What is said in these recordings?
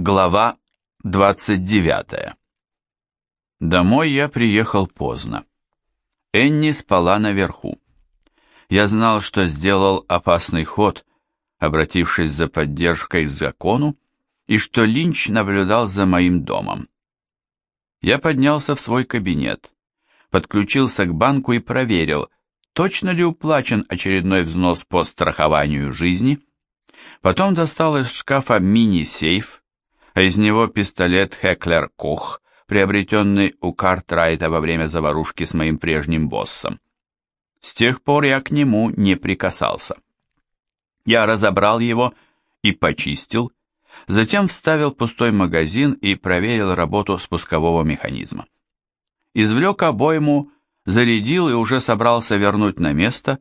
Глава 29 Домой я приехал поздно. Энни спала наверху. Я знал, что сделал опасный ход, обратившись за поддержкой к закону, и что Линч наблюдал за моим домом. Я поднялся в свой кабинет, подключился к банку и проверил, точно ли уплачен очередной взнос по страхованию жизни. Потом достал из шкафа мини-сейф, а из него пистолет Хеклер Кох, приобретенный у Картрайта во время заварушки с моим прежним боссом. С тех пор я к нему не прикасался. Я разобрал его и почистил, затем вставил пустой магазин и проверил работу спускового механизма. Извлек обойму, зарядил и уже собрался вернуть на место,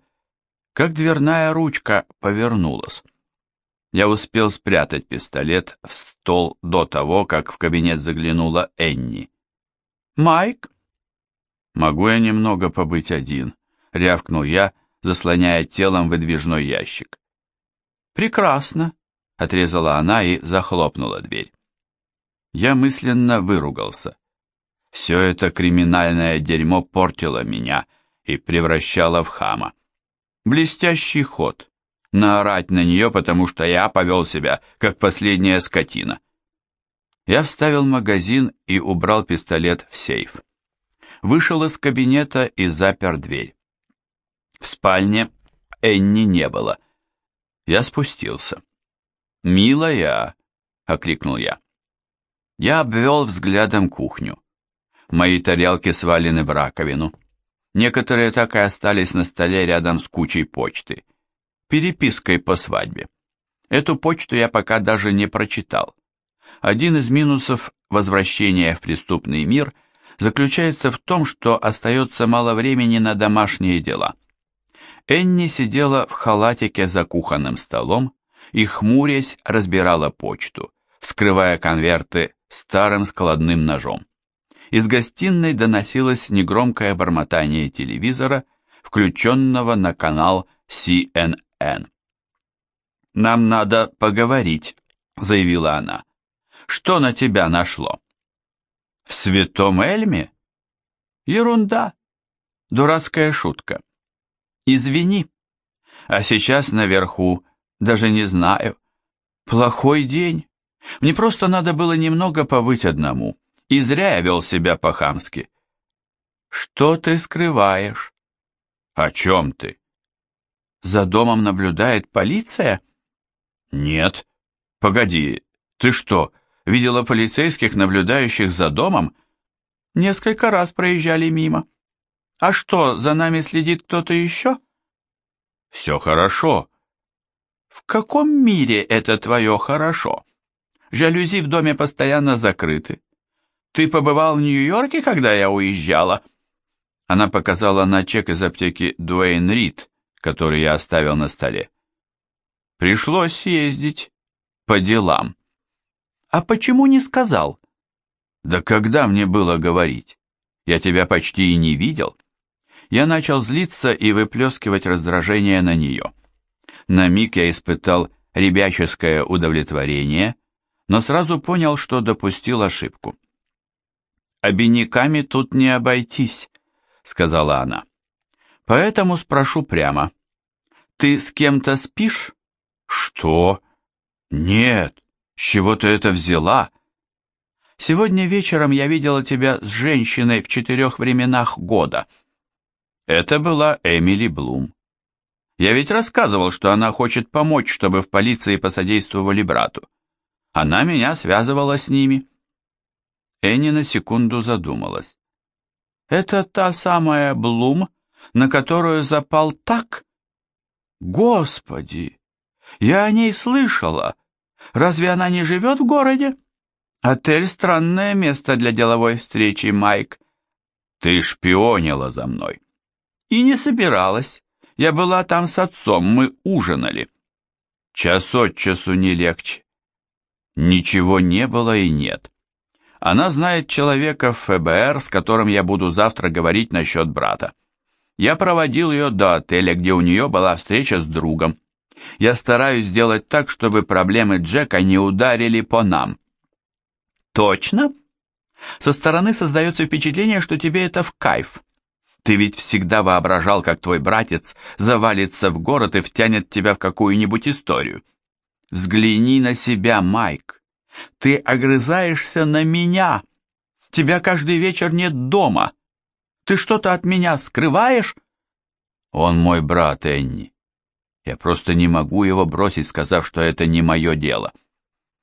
как дверная ручка повернулась. Я успел спрятать пистолет в стол до того, как в кабинет заглянула Энни. «Майк?» «Могу я немного побыть один?» — рявкнул я, заслоняя телом выдвижной ящик. «Прекрасно», — отрезала она и захлопнула дверь. Я мысленно выругался. Все это криминальное дерьмо портило меня и превращало в хама. Блестящий ход наорать на нее, потому что я повел себя, как последняя скотина. Я вставил магазин и убрал пистолет в сейф. Вышел из кабинета и запер дверь. В спальне Энни не было. Я спустился. «Милая!» — окликнул я. Я обвел взглядом кухню. Мои тарелки свалены в раковину. Некоторые так и остались на столе рядом с кучей почты перепиской по свадьбе. Эту почту я пока даже не прочитал. Один из минусов возвращения в преступный мир заключается в том, что остается мало времени на домашние дела. Энни сидела в халатике за кухонным столом и, хмурясь, разбирала почту, вскрывая конверты старым складным ножом. Из гостиной доносилось негромкое бормотание телевизора, включенного на канал CNN. Энн. «Нам надо поговорить», — заявила она. «Что на тебя нашло?» «В святом Эльме?» «Ерунда. Дурацкая шутка. Извини. А сейчас наверху, даже не знаю. Плохой день. Мне просто надо было немного побыть одному. И зря я вел себя по-хамски». «Что ты скрываешь?» «О чем ты?» За домом наблюдает полиция? Нет. Погоди, ты что, видела полицейских, наблюдающих за домом? Несколько раз проезжали мимо. А что, за нами следит кто-то еще? Все хорошо. В каком мире это твое хорошо? Жалюзи в доме постоянно закрыты. Ты побывал в Нью-Йорке, когда я уезжала? Она показала на чек из аптеки Дуэйн Рид, который я оставил на столе. Пришлось съездить по делам. А почему не сказал? Да когда мне было говорить? Я тебя почти и не видел. Я начал злиться и выплескивать раздражение на нее. На миг я испытал ребяческое удовлетворение, но сразу понял, что допустил ошибку. «Обиняками тут не обойтись», — сказала она. Поэтому спрошу прямо. Ты с кем-то спишь? Что? Нет. С чего ты это взяла? Сегодня вечером я видела тебя с женщиной в четырех временах года. Это была Эмили Блум. Я ведь рассказывал, что она хочет помочь, чтобы в полиции посодействовали брату. Она меня связывала с ними. Энни на секунду задумалась. «Это та самая Блум, на которую запал так? Господи! Я о ней слышала. Разве она не живет в городе? Отель — странное место для деловой встречи, Майк. Ты шпионила за мной. И не собиралась. Я была там с отцом, мы ужинали. Час от часу не легче. Ничего не было и нет. Она знает человека в ФБР, с которым я буду завтра говорить насчет брата. Я проводил ее до отеля, где у нее была встреча с другом. Я стараюсь сделать так, чтобы проблемы Джека не ударили по нам. Точно? Со стороны создается впечатление, что тебе это в кайф. Ты ведь всегда воображал, как твой братец завалится в город и втянет тебя в какую-нибудь историю. Взгляни на себя, Майк. Ты огрызаешься на меня. Тебя каждый вечер нет дома. Ты что-то от меня скрываешь? Он мой брат, Энни. Я просто не могу его бросить, сказав, что это не мое дело.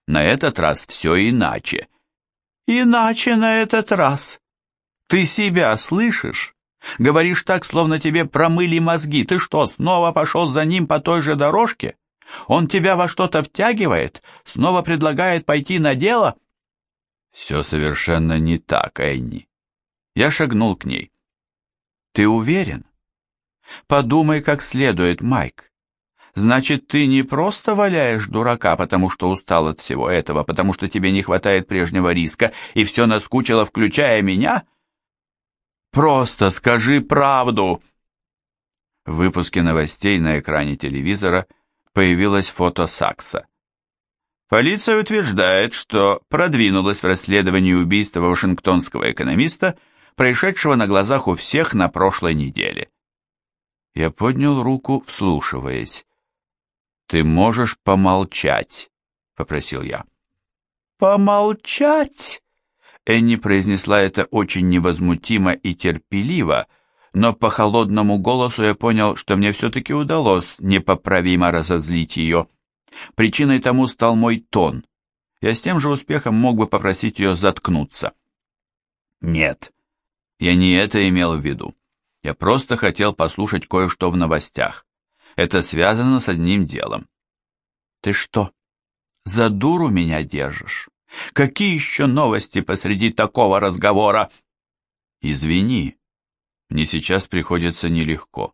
На этот раз все иначе. Иначе на этот раз. Ты себя слышишь? Говоришь так, словно тебе промыли мозги. Ты что, снова пошел за ним по той же дорожке? Он тебя во что-то втягивает? Снова предлагает пойти на дело?» «Все совершенно не так, Энни». Я шагнул к ней. «Ты уверен?» «Подумай как следует, Майк. Значит, ты не просто валяешь дурака, потому что устал от всего этого, потому что тебе не хватает прежнего риска, и все наскучило, включая меня?» «Просто скажи правду!» В выпуске новостей на экране телевизора – появилось фото Сакса. Полиция утверждает, что продвинулась в расследовании убийства вашингтонского экономиста, происшедшего на глазах у всех на прошлой неделе. Я поднял руку, вслушиваясь. «Ты можешь помолчать?» — попросил я. «Помолчать?» Энни произнесла это очень невозмутимо и терпеливо, — но по холодному голосу я понял, что мне все-таки удалось непоправимо разозлить ее. Причиной тому стал мой тон. Я с тем же успехом мог бы попросить ее заткнуться. Нет, я не это имел в виду. Я просто хотел послушать кое-что в новостях. Это связано с одним делом. Ты что, за дуру меня держишь? Какие еще новости посреди такого разговора? Извини, мне сейчас приходится нелегко.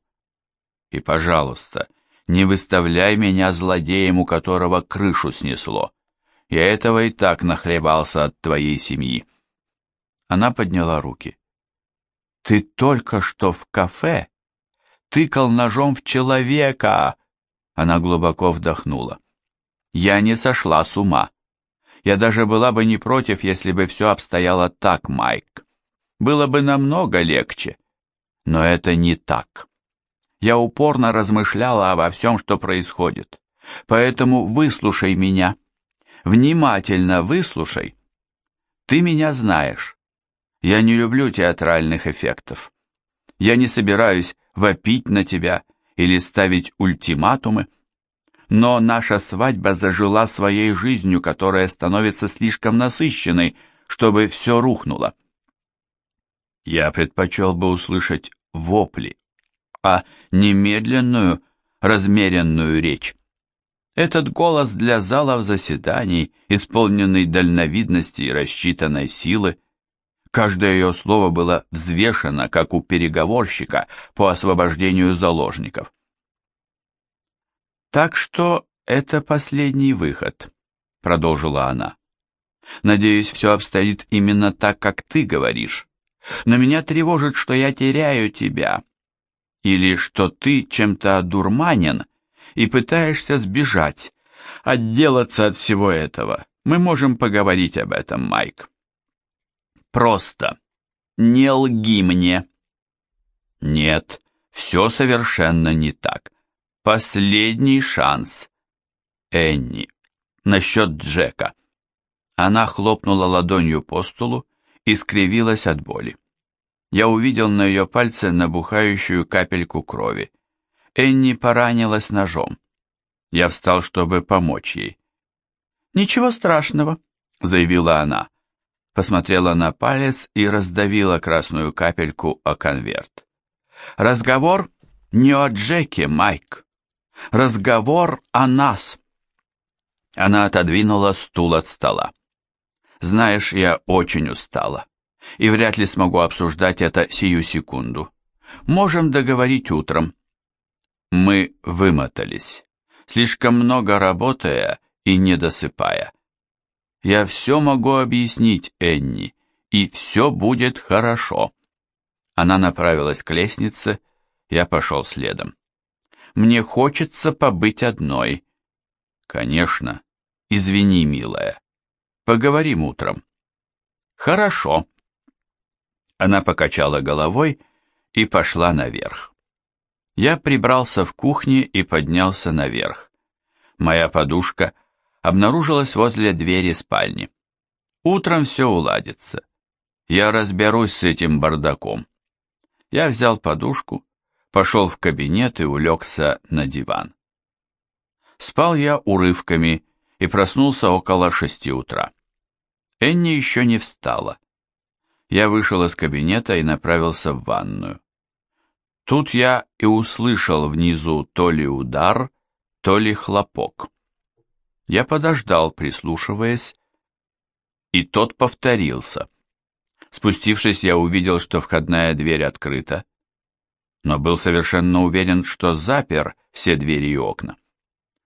И, пожалуйста, не выставляй меня злодеем, у которого крышу снесло. Я этого и так нахлебался от твоей семьи. Она подняла руки. Ты только что в кафе тыкал ножом в человека. Она глубоко вдохнула. Я не сошла с ума. Я даже была бы не против, если бы все обстояло так, Майк. Было бы намного легче. Но это не так. Я упорно размышляла обо всем, что происходит. Поэтому выслушай меня. Внимательно выслушай. Ты меня знаешь. Я не люблю театральных эффектов. Я не собираюсь вопить на тебя или ставить ультиматумы. Но наша свадьба зажила своей жизнью, которая становится слишком насыщенной, чтобы все рухнуло. Я предпочел бы услышать вопли, а немедленную, размеренную речь. Этот голос для залов заседаний, исполненный дальновидности и рассчитанной силы, каждое ее слово было взвешено, как у переговорщика по освобождению заложников. «Так что это последний выход», — продолжила она. «Надеюсь, все обстоит именно так, как ты говоришь но меня тревожит, что я теряю тебя, или что ты чем-то одурманен и пытаешься сбежать, отделаться от всего этого. Мы можем поговорить об этом, Майк. Просто не лги мне. Нет, все совершенно не так. Последний шанс. Энни. Насчет Джека. Она хлопнула ладонью по столу, и скривилась от боли. Я увидел на ее пальце набухающую капельку крови. Энни поранилась ножом. Я встал, чтобы помочь ей. «Ничего страшного», — заявила она. Посмотрела на палец и раздавила красную капельку о конверт. «Разговор не о Джеке, Майк. Разговор о нас». Она отодвинула стул от стола. Знаешь, я очень устала, и вряд ли смогу обсуждать это сию секунду. Можем договорить утром. Мы вымотались, слишком много работая и не досыпая. Я все могу объяснить Энни, и все будет хорошо. Она направилась к лестнице, я пошел следом. Мне хочется побыть одной. Конечно. Извини, милая. Поговорим утром. Хорошо. Она покачала головой и пошла наверх. Я прибрался в кухне и поднялся наверх. Моя подушка обнаружилась возле двери спальни. Утром все уладится. Я разберусь с этим бардаком. Я взял подушку, пошел в кабинет и улегся на диван. Спал я урывками и проснулся около шести утра. Энни еще не встала. Я вышел из кабинета и направился в ванную. Тут я и услышал внизу то ли удар, то ли хлопок. Я подождал, прислушиваясь, и тот повторился. Спустившись, я увидел, что входная дверь открыта, но был совершенно уверен, что запер все двери и окна.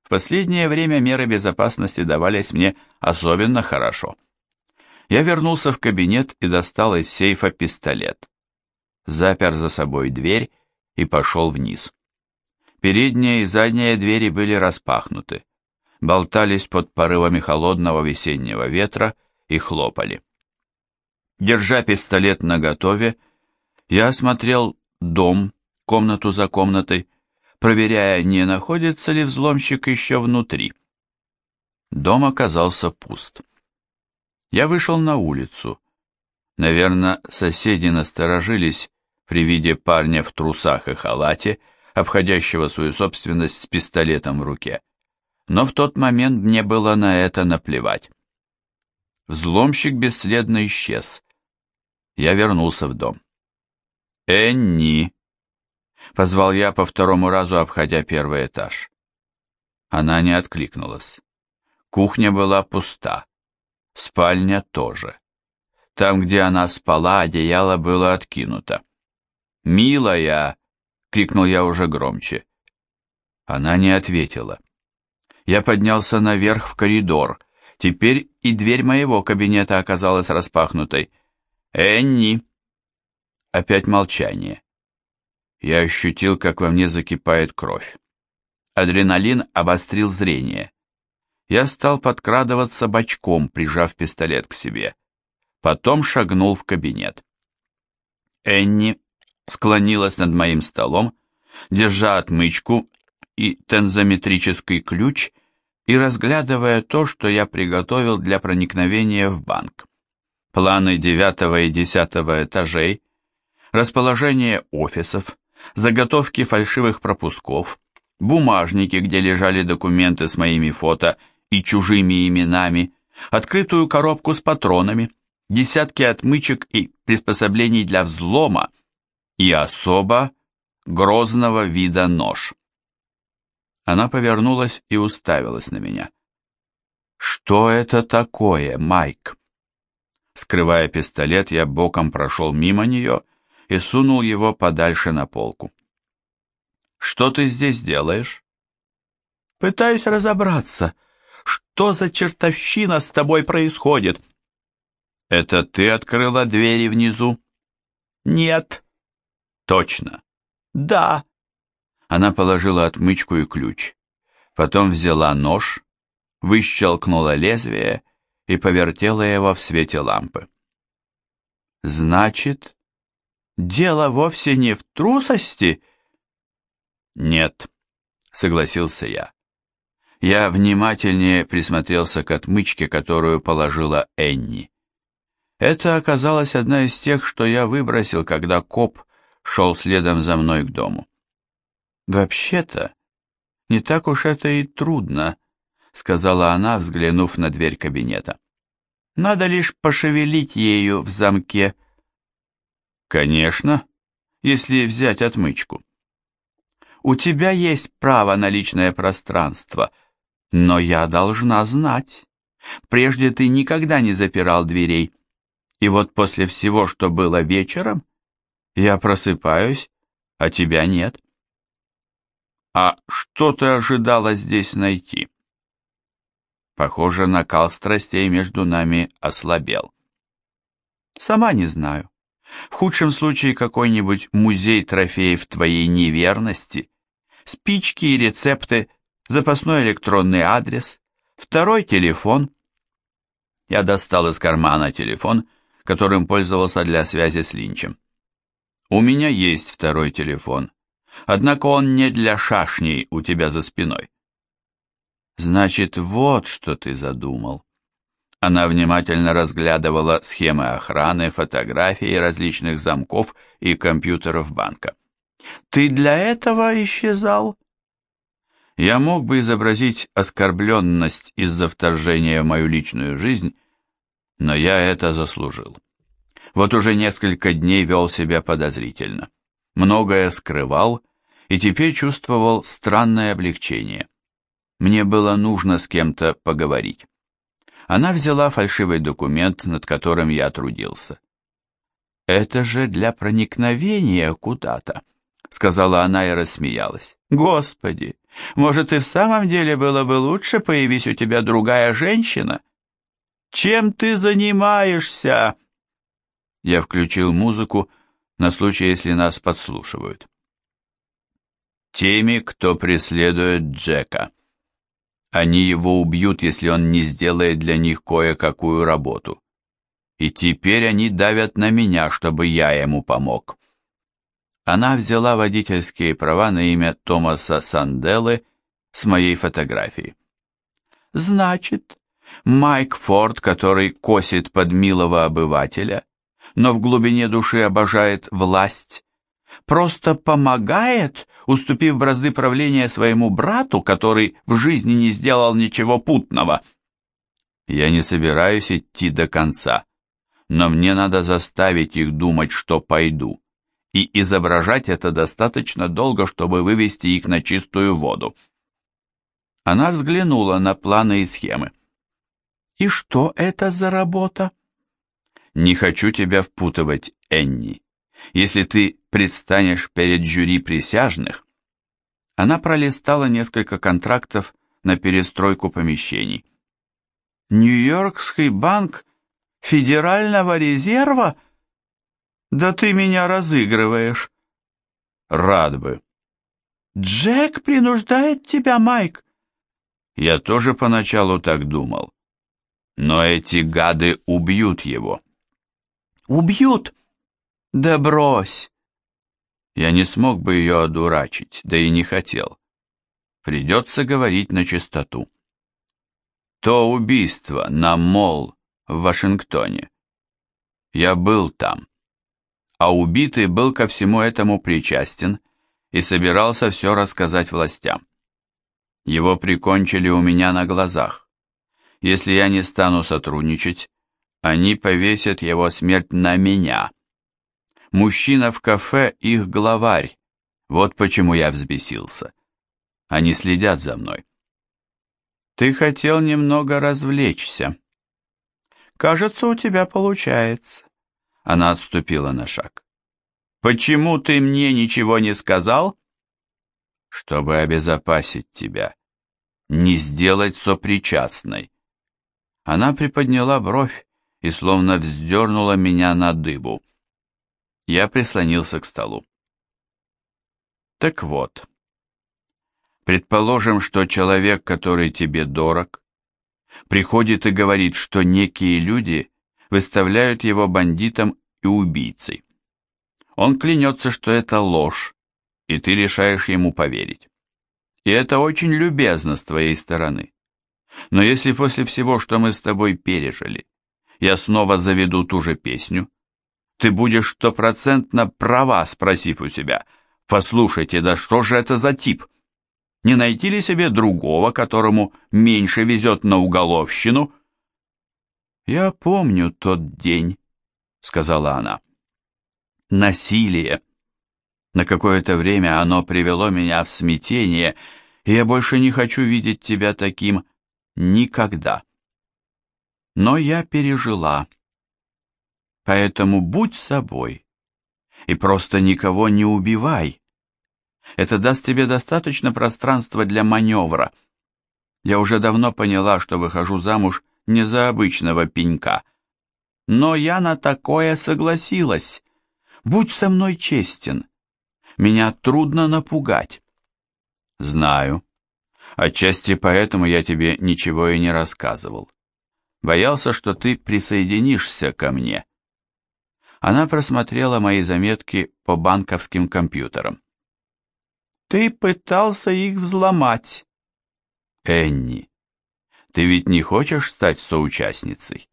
В последнее время меры безопасности давались мне особенно хорошо. Я вернулся в кабинет и достал из сейфа пистолет. Запер за собой дверь и пошел вниз. Передняя и задняя двери были распахнуты, болтались под порывами холодного весеннего ветра и хлопали. Держа пистолет наготове, я осмотрел дом, комнату за комнатой, проверяя, не находится ли взломщик еще внутри. Дом оказался пуст. Я вышел на улицу. Наверное, соседи насторожились при виде парня в трусах и халате, обходящего свою собственность с пистолетом в руке. Но в тот момент мне было на это наплевать. Взломщик бесследно исчез. Я вернулся в дом. «Энни!» — позвал я по второму разу, обходя первый этаж. Она не откликнулась. Кухня была пуста. Спальня тоже. Там, где она спала, одеяло было откинуто. «Милая!» — крикнул я уже громче. Она не ответила. Я поднялся наверх в коридор. Теперь и дверь моего кабинета оказалась распахнутой. «Энни!» Опять молчание. Я ощутил, как во мне закипает кровь. Адреналин обострил зрение. Я стал подкрадываться бочком, прижав пистолет к себе. Потом шагнул в кабинет. Энни склонилась над моим столом, держа отмычку и тензометрический ключ и разглядывая то, что я приготовил для проникновения в банк. Планы девятого и десятого этажей, расположение офисов, заготовки фальшивых пропусков, бумажники, где лежали документы с моими фото и чужими именами, открытую коробку с патронами, десятки отмычек и приспособлений для взлома и особо грозного вида нож. Она повернулась и уставилась на меня. «Что это такое, Майк?» Скрывая пистолет, я боком прошел мимо нее и сунул его подальше на полку. «Что ты здесь делаешь?» «Пытаюсь разобраться. Что за чертовщина с тобой происходит?» «Это ты открыла двери внизу?» «Нет». «Точно?» «Да». Она положила отмычку и ключ. Потом взяла нож, выщелкнула лезвие и повертела его в свете лампы. «Значит, дело вовсе не в трусости?» «Нет», — согласился я. Я внимательнее присмотрелся к отмычке, которую положила Энни. Это оказалась одна из тех, что я выбросил, когда коп шел следом за мной к дому. «Вообще-то, не так уж это и трудно», — сказала она, взглянув на дверь кабинета. «Надо лишь пошевелить ею в замке». «Конечно, если взять отмычку». «У тебя есть право на личное пространство, но я должна знать. Прежде ты никогда не запирал дверей, и вот после всего, что было вечером, я просыпаюсь, а тебя нет». «А что ты ожидала здесь найти?» Похоже, накал страстей между нами ослабел. «Сама не знаю. В худшем случае какой-нибудь музей трофеев твоей неверности, спички и рецепты, запасной электронный адрес, второй телефон». Я достал из кармана телефон, которым пользовался для связи с Линчем. У меня есть второй телефон, однако он не для шашней у тебя за спиной. Значит, вот что ты задумал. Она внимательно разглядывала схемы охраны, фотографии различных замков и компьютеров банка. Ты для этого исчезал? Я мог бы изобразить оскорбленность из-за вторжения в мою личную жизнь, но я это заслужил. Вот уже несколько дней вел себя подозрительно. Многое скрывал и теперь чувствовал странное облегчение. Мне было нужно с кем-то поговорить. Она взяла фальшивый документ, над которым я трудился. «Это же для проникновения куда-то», — сказала она и рассмеялась. «Господи, может, и в самом деле было бы лучше, появись у тебя другая женщина? Чем ты занимаешься?» Я включил музыку на случай, если нас подслушивают. «Теми, кто преследует Джека. Они его убьют, если он не сделает для них кое-какую работу. И теперь они давят на меня, чтобы я ему помог». Она взяла водительские права на имя Томаса Санделы с моей фотографией. «Значит, Майк Форд, который косит под милого обывателя, но в глубине души обожает власть, просто помогает, уступив бразды правления своему брату, который в жизни не сделал ничего путного. Я не собираюсь идти до конца, но мне надо заставить их думать, что пойду и изображать это достаточно долго, чтобы вывести их на чистую воду. Она взглянула на планы и схемы. «И что это за работа?» «Не хочу тебя впутывать, Энни. Если ты предстанешь перед жюри присяжных...» Она пролистала несколько контрактов на перестройку помещений. «Нью-Йоркский банк Федерального резерва?» Да ты меня разыгрываешь. Рад бы. Джек принуждает тебя, Майк. Я тоже поначалу так думал. Но эти гады убьют его. Убьют? Да брось. Я не смог бы ее одурачить, да и не хотел. Придется говорить на чистоту. То убийство на Мол в Вашингтоне. Я был там а убитый был ко всему этому причастен и собирался все рассказать властям. Его прикончили у меня на глазах. Если я не стану сотрудничать, они повесят его смерть на меня. Мужчина в кафе — их главарь. Вот почему я взбесился. Они следят за мной. Ты хотел немного развлечься. Кажется, у тебя получается. Она отступила на шаг. «Почему ты мне ничего не сказал?» «Чтобы обезопасить тебя, не сделать сопричастной». Она приподняла бровь и словно вздернула меня на дыбу. Я прислонился к столу. Так вот, предположим, что человек, который тебе дорог, приходит и говорит, что некие люди выставляют его бандитом и убийцей. Он клянется, что это ложь, и ты решаешь ему поверить. И это очень любезно с твоей стороны. Но если после всего, что мы с тобой пережили, я снова заведу ту же песню, ты будешь стопроцентно права, спросив у себя, послушайте, да что же это за тип? Не найти ли себе другого, которому меньше везет на уголовщину, «Я помню тот день», — сказала она. «Насилие. На какое-то время оно привело меня в смятение, и я больше не хочу видеть тебя таким никогда. Но я пережила. Поэтому будь собой и просто никого не убивай. Это даст тебе достаточно пространства для маневра. Я уже давно поняла, что выхожу замуж не за обычного пенька. Но я на такое согласилась. Будь со мной честен. Меня трудно напугать. Знаю. Отчасти поэтому я тебе ничего и не рассказывал. Боялся, что ты присоединишься ко мне. Она просмотрела мои заметки по банковским компьютерам. «Ты пытался их взломать». «Энни, ты ведь не хочешь стать соучастницей?»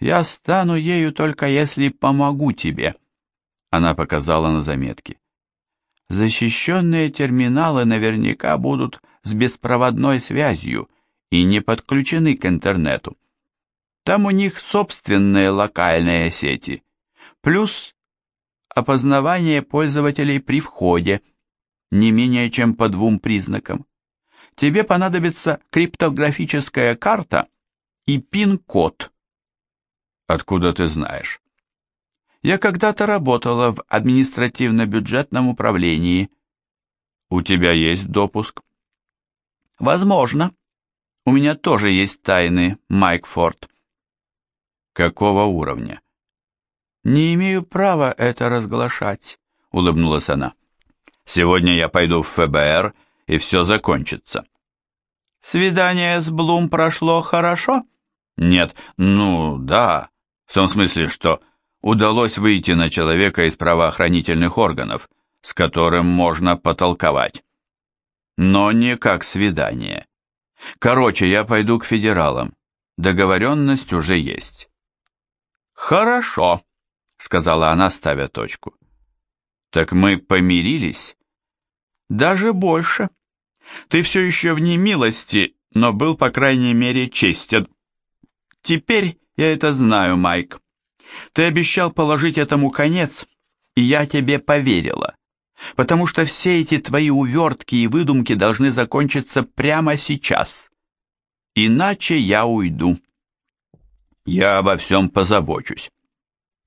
«Я стану ею только если помогу тебе», — она показала на заметки. «Защищенные терминалы наверняка будут с беспроводной связью и не подключены к интернету. Там у них собственные локальные сети, плюс опознавание пользователей при входе, не менее чем по двум признакам. Тебе понадобится криптографическая карта и пин-код. Откуда ты знаешь? Я когда-то работала в административно-бюджетном управлении. У тебя есть допуск? Возможно. У меня тоже есть тайны, Майк Форд. Какого уровня? Не имею права это разглашать, улыбнулась она. Сегодня я пойду в ФБР, и все закончится. Свидание с Блум прошло хорошо? Нет, ну да, в том смысле, что удалось выйти на человека из правоохранительных органов, с которым можно потолковать. Но не как свидание. Короче, я пойду к федералам. Договоренность уже есть. Хорошо, сказала она, ставя точку. Так мы помирились? Даже больше. Ты все еще в немилости, но был, по крайней мере, честен. Теперь я это знаю, Майк. Ты обещал положить этому конец, и я тебе поверила. Потому что все эти твои увертки и выдумки должны закончиться прямо сейчас. Иначе я уйду. Я обо всем позабочусь.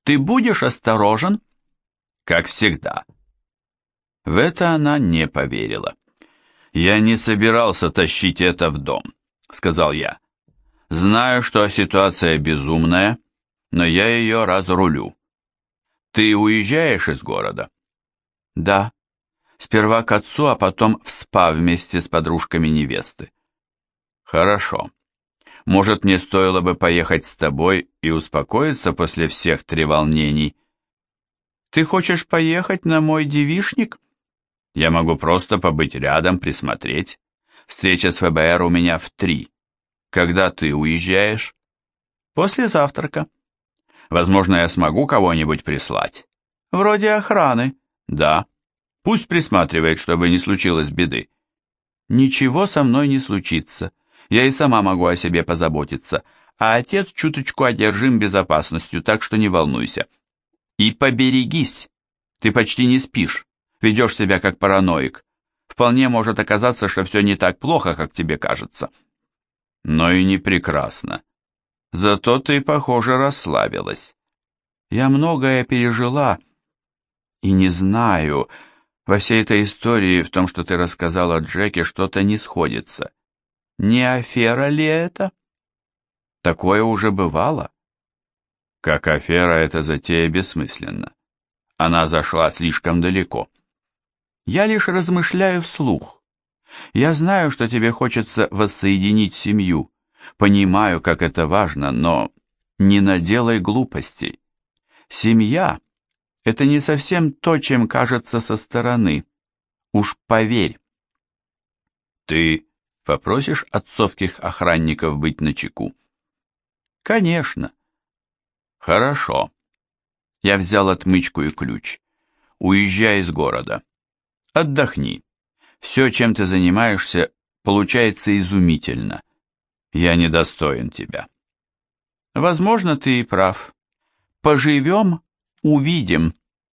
Ты будешь осторожен? Как всегда. В это она не поверила. «Я не собирался тащить это в дом», — сказал я. «Знаю, что ситуация безумная, но я ее разрулю. Ты уезжаешь из города?» «Да. Сперва к отцу, а потом в СПА вместе с подружками невесты». «Хорошо. Может, мне стоило бы поехать с тобой и успокоиться после всех треволнений?» «Ты хочешь поехать на мой девишник?» Я могу просто побыть рядом, присмотреть. Встреча с ФБР у меня в три. Когда ты уезжаешь? После завтрака. Возможно, я смогу кого-нибудь прислать. Вроде охраны. Да. Пусть присматривает, чтобы не случилось беды. Ничего со мной не случится. Я и сама могу о себе позаботиться. А отец чуточку одержим безопасностью, так что не волнуйся. И поберегись. Ты почти не спишь ведешь себя как параноик. Вполне может оказаться, что все не так плохо, как тебе кажется. Но и не прекрасно. Зато ты, похоже, расслабилась. Я многое пережила и не знаю, во всей этой истории, в том, что ты рассказала Джеки, что-то не сходится. Не афера ли это? Такое уже бывало. Как афера, эта затея бессмысленна. Она зашла слишком далеко. Я лишь размышляю вслух. Я знаю, что тебе хочется воссоединить семью. Понимаю, как это важно, но не наделай глупостей. Семья — это не совсем то, чем кажется со стороны. Уж поверь. Ты попросишь отцовских охранников быть начеку? Конечно. Хорошо. Я взял отмычку и ключ. Уезжай из города. Отдохни. Все, чем ты занимаешься, получается изумительно. Я недостоин тебя. Возможно, ты и прав. Поживем, увидим.